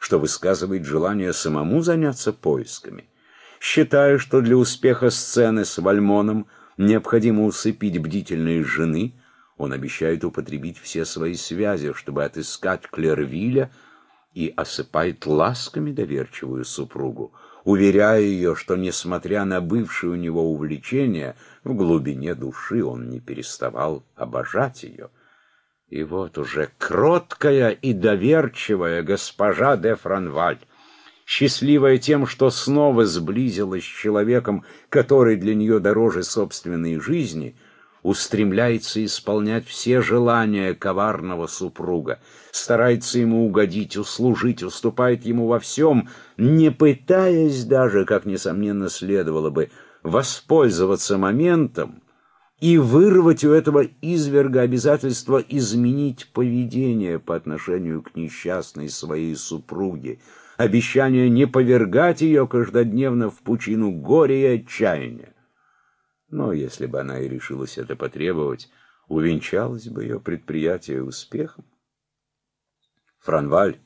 что высказывает желание самому заняться поисками. Считая, что для успеха сцены с Вальмоном необходимо усыпить бдительность жены, он обещает употребить все свои связи, чтобы отыскать Клервиля, и осыпает ласками доверчивую супругу, уверяя ее, что, несмотря на бывшее у него увлечение, в глубине души он не переставал обожать ее. И вот уже кроткая и доверчивая госпожа де Франваль, счастливая тем, что снова сблизилась с человеком, который для нее дороже собственной жизни — устремляется исполнять все желания коварного супруга, старается ему угодить, услужить, уступает ему во всем, не пытаясь даже, как несомненно следовало бы, воспользоваться моментом и вырвать у этого изверга обязательство изменить поведение по отношению к несчастной своей супруге, обещание не повергать ее каждодневно в пучину горя и отчаяния. Но если бы она и решилась это потребовать, увенчалось бы ее предприятие успехом. Франваль,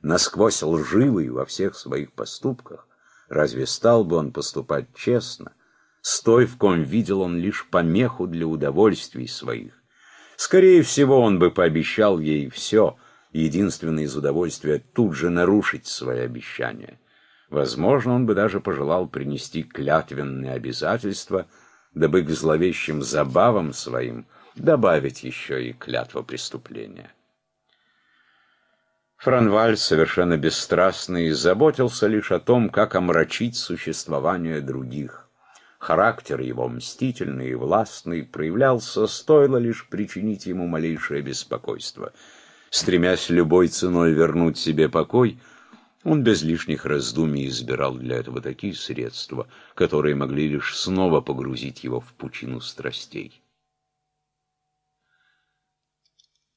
насквозь лживый во всех своих поступках, разве стал бы он поступать честно, с той, в ком видел он лишь помеху для удовольствий своих? Скорее всего, он бы пообещал ей все, единственное из удовольствия тут же нарушить свои обещания. Возможно, он бы даже пожелал принести клятвенные обязательства — дабы к зловещим забавам своим добавить еще и клятва преступления. Франваль, совершенно бесстрастный, заботился лишь о том, как омрачить существование других. Характер его мстительный и властный проявлялся, стоило лишь причинить ему малейшее беспокойство. Стремясь любой ценой вернуть себе покой, он без лишних раздумий избирал для этого такие средства, которые могли лишь снова погрузить его в пучину страстей.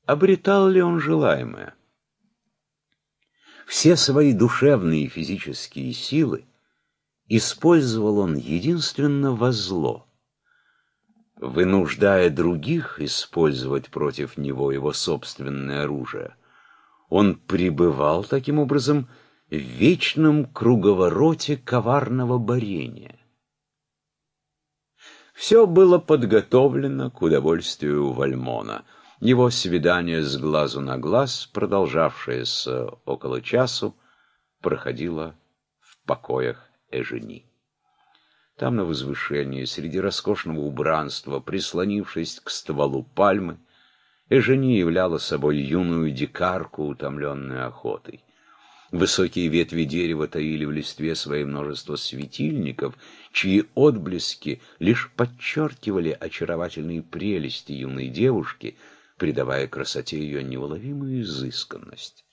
Обретал ли он желаемое? Все свои душевные и физические силы использовал он единственно во зло, вынуждая других использовать против него его собственное оружие. Он пребывал таким образом в вечном круговороте коварного борения. Все было подготовлено к удовольствию Вальмона. Его свидание с глазу на глаз, продолжавшееся около часу, проходило в покоях Эжени. Там на возвышении, среди роскошного убранства, прислонившись к стволу пальмы, Эжени являла собой юную дикарку, утомленную охотой. Высокие ветви дерева таили в листве свои множество светильников, чьи отблески лишь подчеркивали очаровательные прелести юной девушки, придавая красоте ее неуловимую изысканность.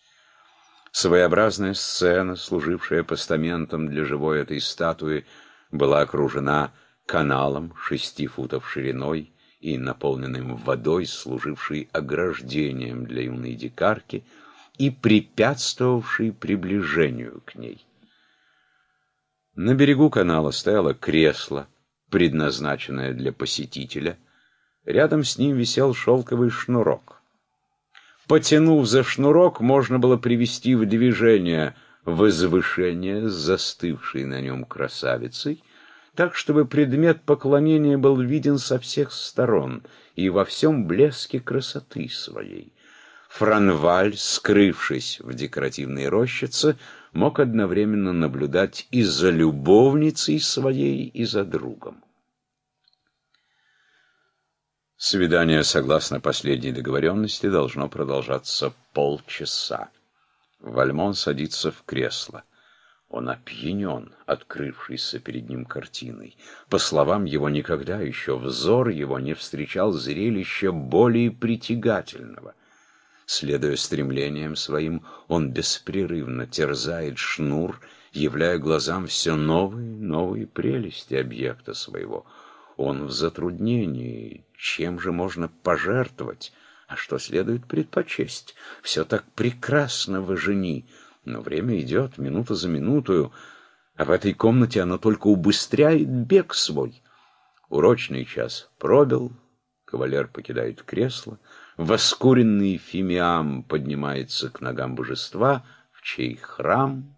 Своеобразная сцена, служившая постаментом для живой этой статуи, была окружена каналом шести футов шириной и наполненным водой, служившей ограждением для юной дикарки — и препятствовавший приближению к ней. На берегу канала стояло кресло, предназначенное для посетителя. Рядом с ним висел шелковый шнурок. Потянув за шнурок, можно было привести в движение возвышение с застывшей на нем красавицей, так, чтобы предмет поклонения был виден со всех сторон и во всем блеске красоты своей. Франваль, скрывшись в декоративной рощице, мог одновременно наблюдать и за любовницей своей, и за другом. Свидание, согласно последней договоренности, должно продолжаться полчаса. Вальмон садится в кресло. Он опьянен, открывшийся перед ним картиной. По словам его, никогда еще взор его не встречал зрелища более притягательного — Следуя стремлениям своим, он беспрерывно терзает шнур, являя глазам все новые, новые прелести объекта своего. Он в затруднении, чем же можно пожертвовать, а что следует предпочесть. Все так прекрасно в жени, но время идет, минута за минутою, а в этой комнате оно только убыстряет бег свой. Урочный час пробил, кавалер покидает кресло, воскуренный фимиам поднимается к ногам божества, в чей храм